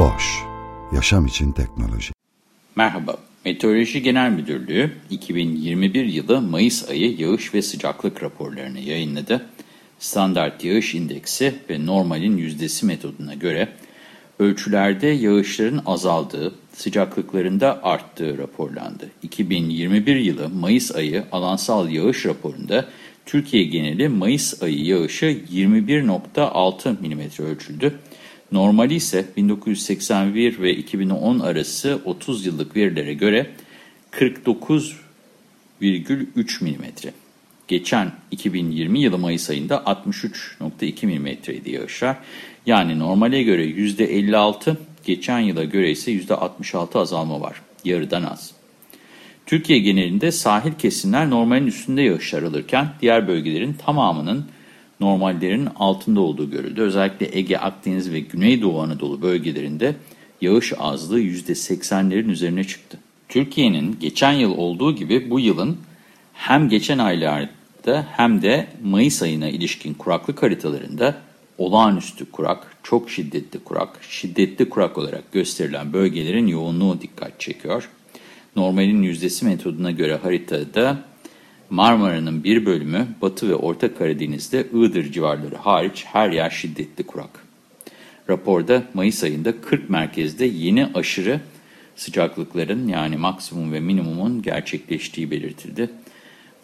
Boş, yaşam için teknoloji. Merhaba, Meteoroloji Genel Müdürlüğü 2021 yılı Mayıs ayı yağış ve sıcaklık raporlarını yayınladı. Standart yağış indeksi ve normalin yüzdesi metoduna göre ölçülerde yağışların azaldığı, sıcaklıklarında arttığı raporlandı. 2021 yılı Mayıs ayı alansal yağış raporunda Türkiye geneli Mayıs ayı yağışı 21.6 mm ölçüldü. Normali ise 1981 ve 2010 arası 30 yıllık verilere göre 49,3 mm. Geçen 2020 yılı Mayıs ayında 63.2 mm idi yağışlar. Yani normale göre %56, geçen yıla göre ise %66 azalma var. Yarıdan az. Türkiye genelinde sahil kesimler normalin üstünde yağışlar alırken diğer bölgelerin tamamının normallerin altında olduğu görüldü. Özellikle Ege, Akdeniz ve Güneydoğu Anadolu bölgelerinde yağış azlığı %80'lerin üzerine çıktı. Türkiye'nin geçen yıl olduğu gibi bu yılın hem geçen aylarda hem de Mayıs ayına ilişkin kuraklık haritalarında olağanüstü kurak, çok şiddetli kurak, şiddetli kurak olarak gösterilen bölgelerin yoğunluğu dikkat çekiyor. Normalin yüzdesi metoduna göre haritada Marmara'nın bir bölümü Batı ve Orta Karadeniz'de Iğdır civarları hariç her yer şiddetli kurak. Raporda Mayıs ayında 40 merkezde yeni aşırı sıcaklıkların yani maksimum ve minimumun gerçekleştiği belirtildi.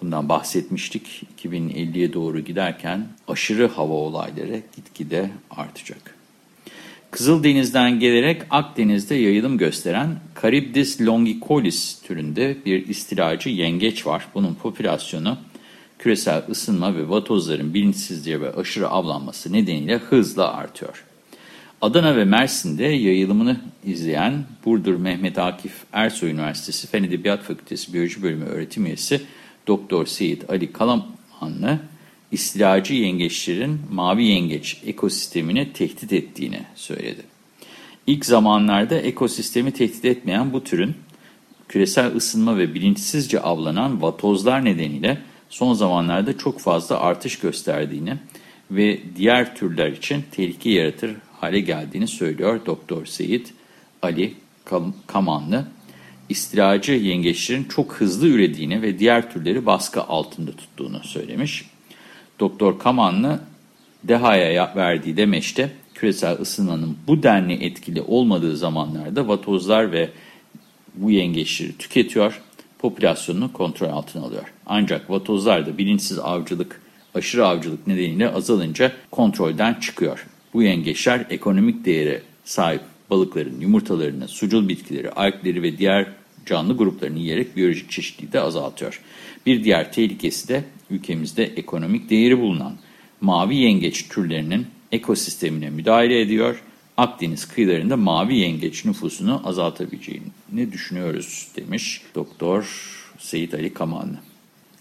Bundan bahsetmiştik. 2050'ye doğru giderken aşırı hava olayları gitgide artacak. Kızıldeniz'den gelerek Akdeniz'de yayılım gösteren Charybdis longicolis türünde bir istilacı yengeç var. Bunun popülasyonu küresel ısınma ve vatozların bilinçsizce ve aşırı avlanması nedeniyle hızla artıyor. Adana ve Mersin'de yayılımını izleyen Burdur Mehmet Akif Ersoy Üniversitesi Fen Edebiyat Fakültesi Biyoloji Bölümü öğretim üyesi Doktor Seyit Ali Kalamanlı, istilacı yengeçlerin mavi yengeç ekosistemini tehdit ettiğini söyledi. İlk zamanlarda ekosistemi tehdit etmeyen bu türün küresel ısınma ve bilinçsizce avlanan vatozlar nedeniyle son zamanlarda çok fazla artış gösterdiğini ve diğer türler için tehlike yaratır hale geldiğini söylüyor Doktor Seyit Ali Kamanlı. İstilacı yengeçlerin çok hızlı ürediğini ve diğer türleri baskı altında tuttuğunu söylemiş. Doktor Kamanlı DEHA'ya verdiği demeçte küresel ısınmanın bu denli etkili olmadığı zamanlarda vatozlar ve bu yengeçleri tüketiyor, popülasyonunu kontrol altına alıyor. Ancak vatozlar da bilinçsiz avcılık, aşırı avcılık nedeniyle azalınca kontrolden çıkıyor. Bu yengeçler ekonomik değere sahip balıkların yumurtalarını, sucul bitkileri, algleri ve diğer canlı gruplarını yiyerek biyolojik çeşitliliği de azaltıyor. Bir diğer tehlikesi de ülkemizde ekonomik değeri bulunan mavi yengeç türlerinin ekosistemine müdahale ediyor. Akdeniz kıyılarında mavi yengeç nüfusunu azaltabileceğini düşünüyoruz demiş Doktor Seyit Ali Kamanlı.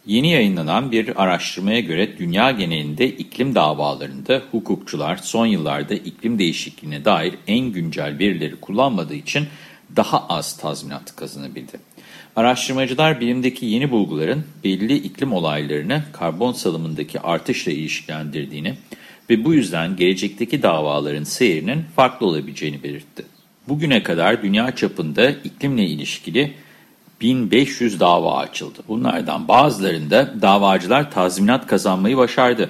Yeni yayınlanan bir araştırmaya göre dünya genelinde iklim davalarında hukukçular son yıllarda iklim değişikliğine dair en güncel verileri kullanmadığı için daha az tazminat kazanabildi. Araştırmacılar bilimdeki yeni bulguların belli iklim olaylarını karbon salımındaki artışla ilişkilendirdiğini ve bu yüzden gelecekteki davaların seyrinin farklı olabileceğini belirtti. Bugüne kadar dünya çapında iklimle ilişkili 1500 dava açıldı. Bunlardan bazılarında davacılar tazminat kazanmayı başardı.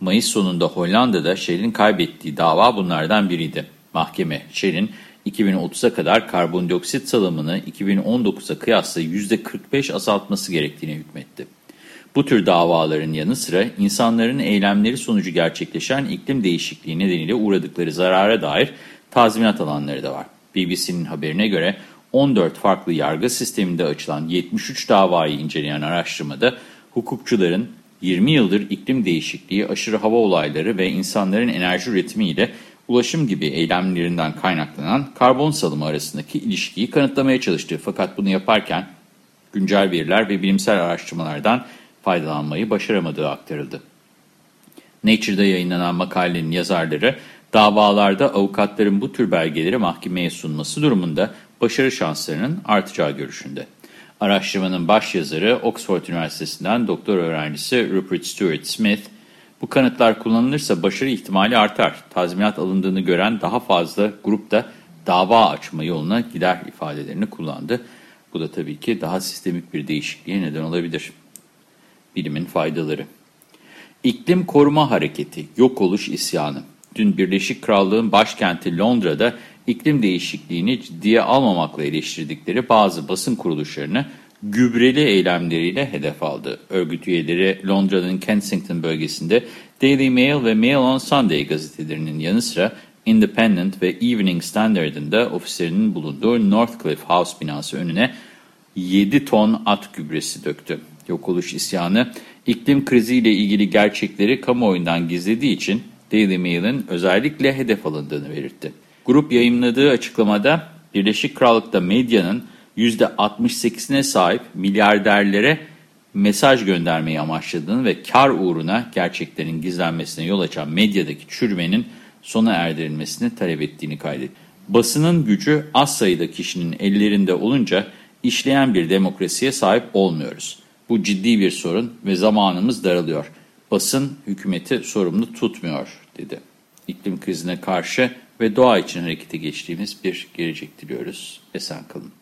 Mayıs sonunda Hollanda'da Shell'in kaybettiği dava bunlardan biriydi. Mahkeme Shell'in 2030'a kadar karbondioksit salımını 2019'a kıyasla %45 azaltması gerektiğine hükmetti. Bu tür davaların yanı sıra insanların eylemleri sonucu gerçekleşen iklim değişikliği nedeniyle uğradıkları zarara dair tazminat alanları da var. BBC'nin haberine göre 14 farklı yargı sisteminde açılan 73 davayı inceleyen araştırmada hukukçuların 20 yıldır iklim değişikliği, aşırı hava olayları ve insanların enerji üretimiyle ulaşım gibi eylemlerinden kaynaklanan karbon salımı arasındaki ilişkiyi kanıtlamaya çalıştı. Fakat bunu yaparken güncel veriler ve bilimsel araştırmalardan faydalanmayı başaramadığı aktarıldı. Nature'da yayınlanan makalenin yazarları davalarda avukatların bu tür belgeleri mahkemeye sunması durumunda başarı şanslarının artacağı görüşünde. Araştırmanın başyazarı Oxford Üniversitesi'nden doktor öğrencisi Rupert Stewart Smith, bu kanıtlar kullanılırsa başarı ihtimali artar. Tazminat alındığını gören daha fazla grupta dava açma yoluna gider ifadelerini kullandı. Bu da tabii ki daha sistemik bir değişikliğe neden olabilir. Bilimin faydaları. İklim Koruma Hareketi, yok oluş isyanı. Dün Birleşik Krallığın başkenti Londra'da iklim değişikliğini ciddiye almamakla eleştirdikleri bazı basın kuruluşlarını gübreli eylemleriyle hedef aldı. Örgüt üyeleri Londra'nın Kensington bölgesinde Daily Mail ve Mail on Sunday gazetelerinin yanı sıra Independent ve Evening Standard'ın da ofislerinin bulunduğu Northcliffe House binası önüne 7 ton at gübresi döktü. Yok oluş isyanı iklim kriziyle ilgili gerçekleri kamuoyundan gizlediği için Daily Mail'in özellikle hedef alındığını belirtti. Grup yayınladığı açıklamada Birleşik Krallık'ta medyanın %68'ine sahip milyarderlere mesaj göndermeyi amaçladığını ve kar uğruna gerçeklerin gizlenmesine yol açan medyadaki çürümenin sona erdirilmesini talep ettiğini kaydetti. Basının gücü az sayıda kişinin ellerinde olunca işleyen bir demokrasiye sahip olmuyoruz. Bu ciddi bir sorun ve zamanımız daralıyor. Basın hükümeti sorumlu tutmuyor dedi. İklim krizine karşı ve doğa için harekete geçtiğimiz bir gelecek diliyoruz. Esen kalın.